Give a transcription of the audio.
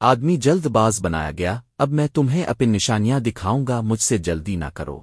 آدمی جلد باز بنایا گیا، اب میں تمہیں اپنی نشانیاں دکھاؤں گا، مجھ سے جلدی نہ کرو۔